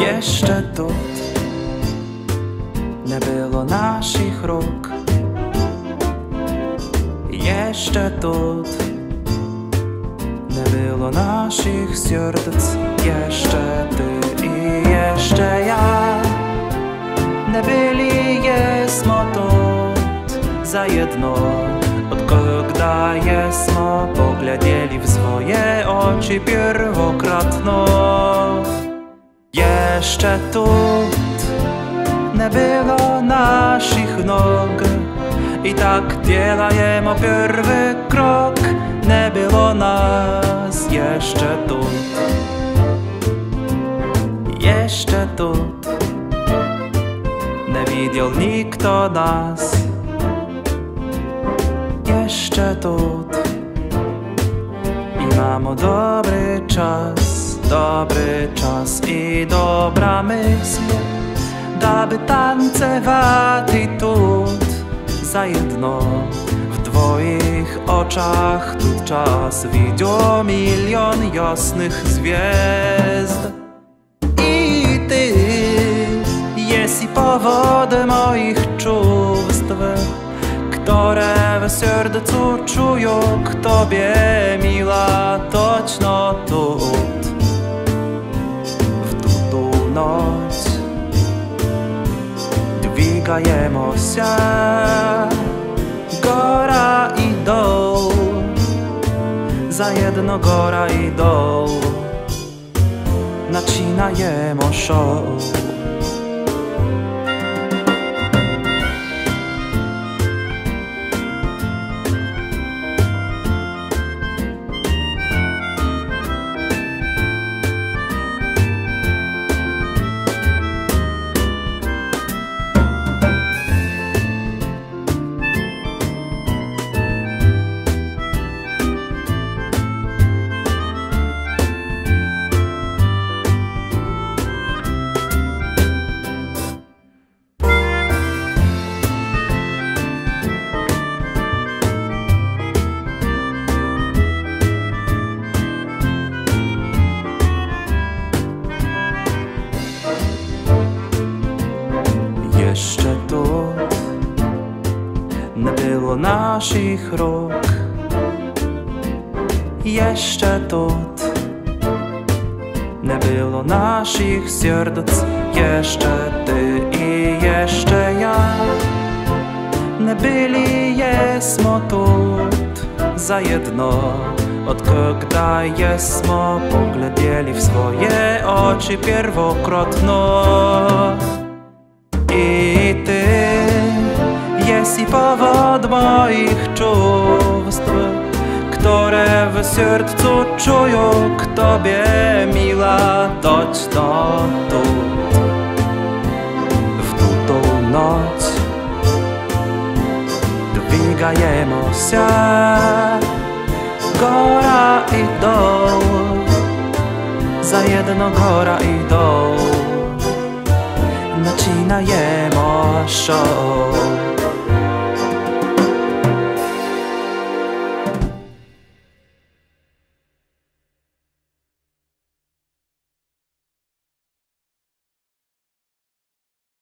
Jeszcze тут nie było naszych ruk Jeszcze тут nie było naszych serc Jeszcze ty i jeszcze ja Nie byli jesmo тут za jedno Od когда jesmo poglądali w swoje oczy pierwokratno Jeszcze тут nie było naszych nog I tak делаем pierwszy krok Nie było nas jeszcze тут Jeszcze тут Nie widział nikt nas Jeszcze тут I mamy dobry czas Dobry czas i dobra myśl Daby tancewać тут za jedno W twoich oczach tu czas widział milion jasnych gwiazd I ty jest i powód moich czувств Które w sercu czują k tobie miła точно spotkajemoся, i dół, za jedno góra i dół, nacinajemo show. Jeszcze tu nie było naszych rok Jeszcze тут nie było naszych serc Jeszcze ty i jeszcze ja Nie byli jesmo тут za jedno Od когда jesmo poglądali w swoje oczy pierwokrotno W sercu czują k Tobie miła, doć do tu. W tutą noc. Dźwigajemy się Góra i dół. Za jedno góra i dół. Nacinajemy show